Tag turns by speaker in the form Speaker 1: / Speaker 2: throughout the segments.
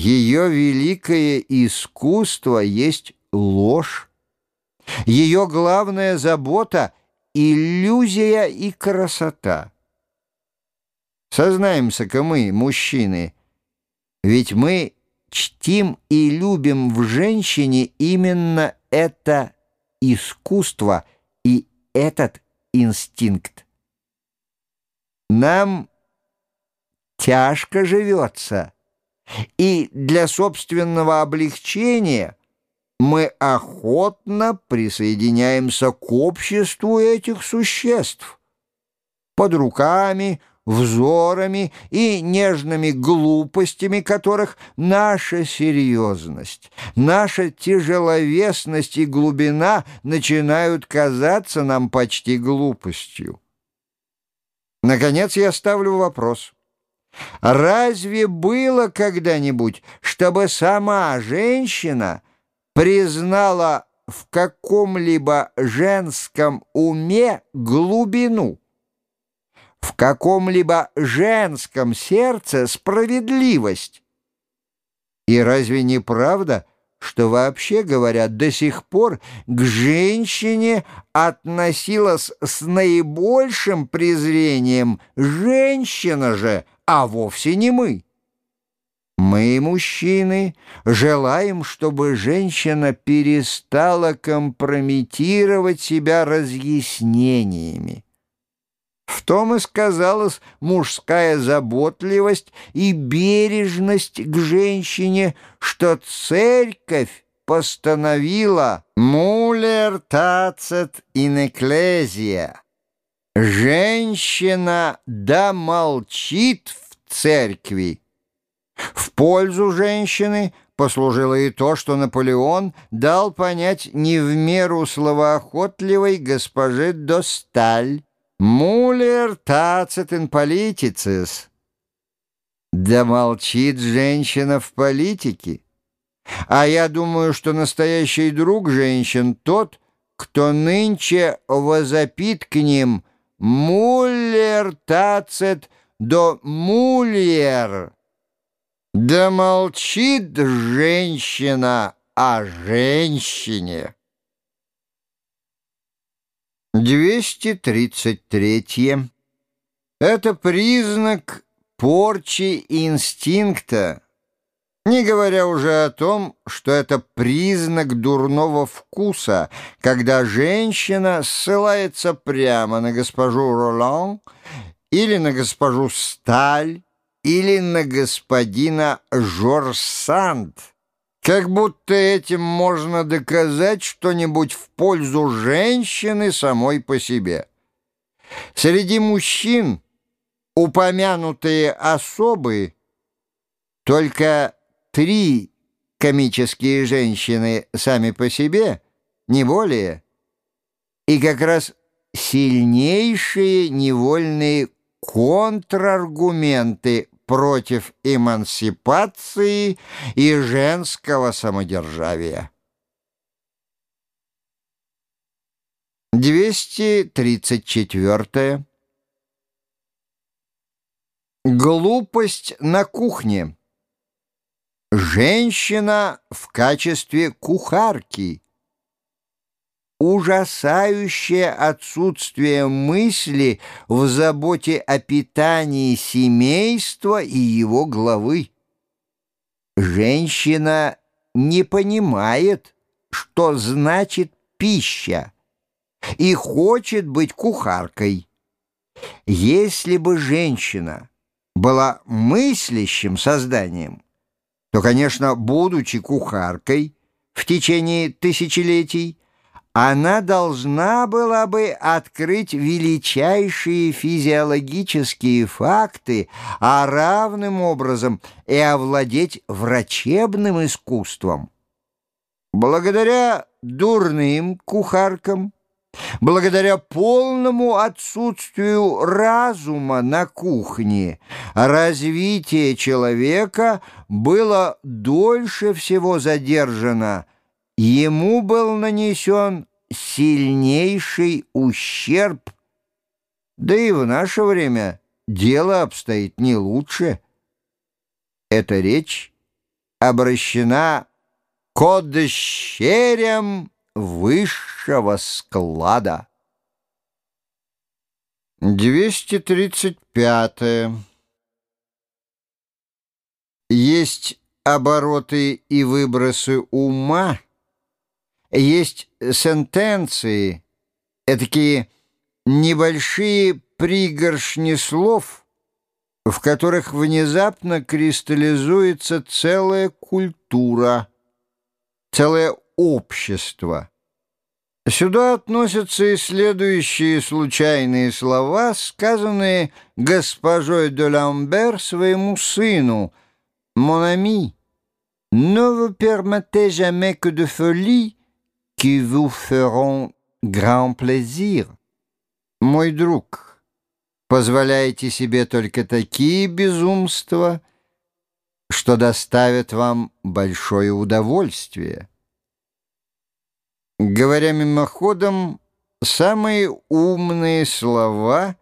Speaker 1: Ее великое искусство есть ложь. Ее главная забота — иллюзия и красота. Сознаемся-ка мы, мужчины, ведь мы чтим и любим в женщине именно это искусство и этот инстинкт. Нам тяжко живется, и для собственного облегчения мы охотно присоединяемся к обществу этих существ. Под руками, взорами и нежными глупостями которых наша серьезность, наша тяжеловесность и глубина начинают казаться нам почти глупостью. Наконец я ставлю вопрос. Разве было когда-нибудь, чтобы сама женщина признала в каком-либо женском уме глубину? в каком-либо женском сердце справедливость. И разве не правда, что вообще говоря, до сих пор к женщине относилась с наибольшим презрением женщина же, а вовсе не мы? Мы, мужчины, желаем, чтобы женщина перестала компрометировать себя разъяснениями. Том и сказалась мужская заботливость и бережность к женщине, что церковь постановила «Мулер тацет ин экклезия» «Женщина да молчит в церкви». В пользу женщины послужило и то, что Наполеон дал понять не в меру словоохотливой госпоже Досталь, Мулер тацит ин политицис. Да молчит женщина в политике. А я думаю, что настоящий друг женщин тот, кто нынче возопит к ним «Муллер тацит до мульер». Да молчит женщина о женщине. 233. Это признак порчи инстинкта, не говоря уже о том, что это признак дурного вкуса, когда женщина ссылается прямо на госпожу Ролан или на госпожу Сталь или на господина Жорсант. Как будто этим можно доказать что-нибудь в пользу женщины самой по себе. Среди мужчин упомянутые особы только три комические женщины сами по себе, не более, и как раз сильнейшие невольные контраргументы против эмансипации и женского самодержавия. 234. Глупость на кухне. Женщина в качестве кухарки – ужасающее отсутствие мысли в заботе о питании семейства и его главы. Женщина не понимает, что значит пища, и хочет быть кухаркой. Если бы женщина была мыслящим созданием, то, конечно, будучи кухаркой в течение тысячелетий, она должна была бы открыть величайшие физиологические факты, а равным образом и овладеть врачебным искусством. Благодаря дурным кухаркам, благодаря полному отсутствию разума на кухне, развитие человека было дольше всего задержано – ему был нанесен сильнейший ущерб. Да и в наше время дело обстоит не лучше. Эта речь обращена к дщерям высшего склада. 235. Есть обороты и выбросы ума, есть сентенции, такие небольшие пригоршни слов, в которых внезапно кристаллизуется целая культура, целое общество. Сюда относятся и следующие случайные слова, сказанные госпожой де Ламбер своему сыну. «Mon ami, ne vous permettez jamais que de folies qui vous feront grand plaisir». «Мой друг, позволяйте себе только такие безумства, что доставят вам большое удовольствие». Говоря мимоходом, самые умные слова,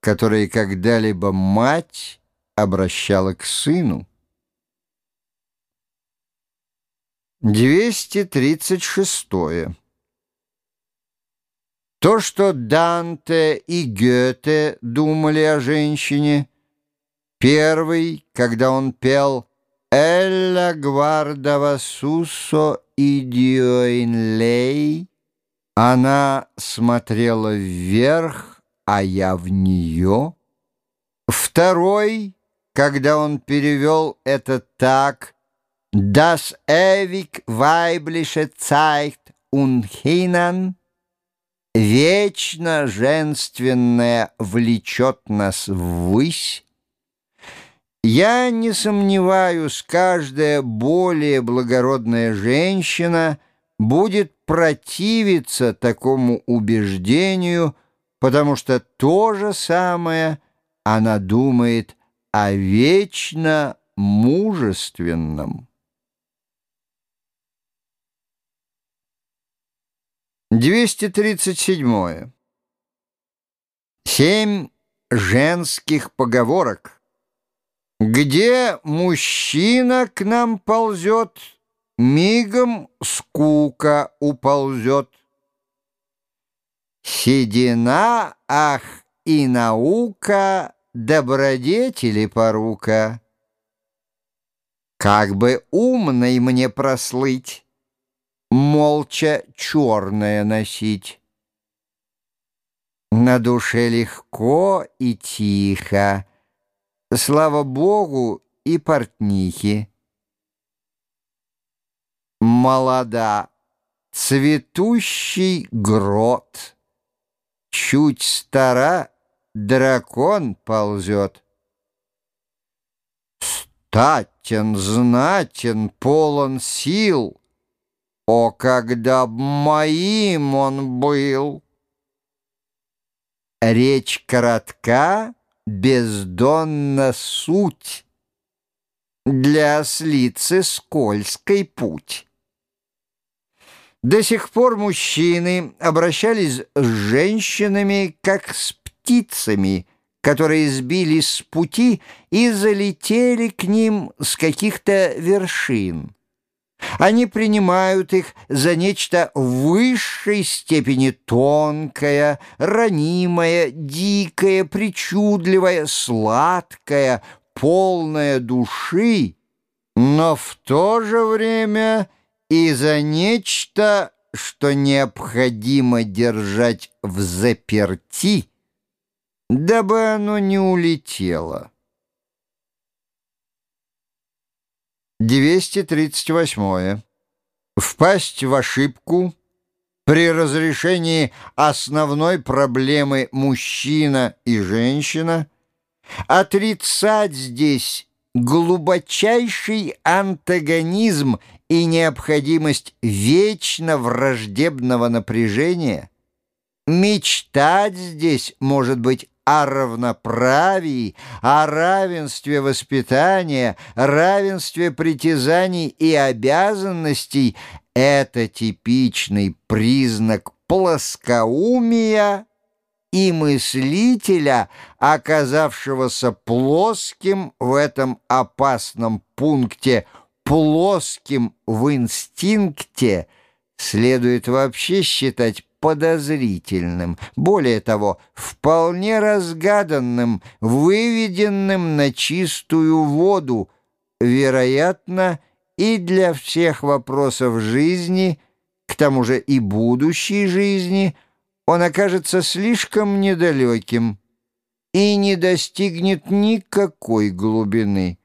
Speaker 1: которые когда-либо мать обращала к сыну. 236. То, что Данте и Гёте думали о женщине, первый, когда он пел «Элла гвардава сусо идиоинлей», она смотрела вверх, а я в нее. Второй, когда он перевел это так «Das ewig weibliche zeigt unhinan» «Вечно женственное влечет нас ввысь», я не сомневаюсь, каждая более благородная женщина будет противиться такому убеждению, потому что то же самое она думает о вечно мужественном. 237. Семь женских поговорок. Где мужчина к нам ползет, Мигом скука уползет. Седина, ах, и наука, Добродетели порука. Как бы умной мне прослыть, Молча черное носить. На душе легко и тихо, слава Богу, и портнихи. Молода, цветущий грот, чуть стара, дракон ползет. Статен, знатен, полон сил, О, когда б моим он был! Речь коротка, бездонна суть, Для ослицы скользкий путь. До сих пор мужчины обращались с женщинами, как с птицами, которые сбились с пути и залетели к ним с каких-то вершин. Они принимают их за нечто в высшей степени тонкое, ранимое, дикое, причудливое, сладкое, полное души, но в то же время и за нечто, что необходимо держать в заперти, дабы оно не улетело. 238. Впасть в ошибку при разрешении основной проблемы мужчина и женщина, отрицать здесь глубочайший антагонизм и необходимость вечно враждебного напряжения, мечтать здесь, может быть, о равноправии, о равенстве воспитания, равенстве притязаний и обязанностей — это типичный признак плоскоумия и мыслителя, оказавшегося плоским в этом опасном пункте плоским в инстинкте. Следует вообще считать подозрительным, более того, вполне разгаданным, выведенным на чистую воду, вероятно, и для всех вопросов жизни, к тому же и будущей жизни, он окажется слишком недалеким и не достигнет никакой глубины.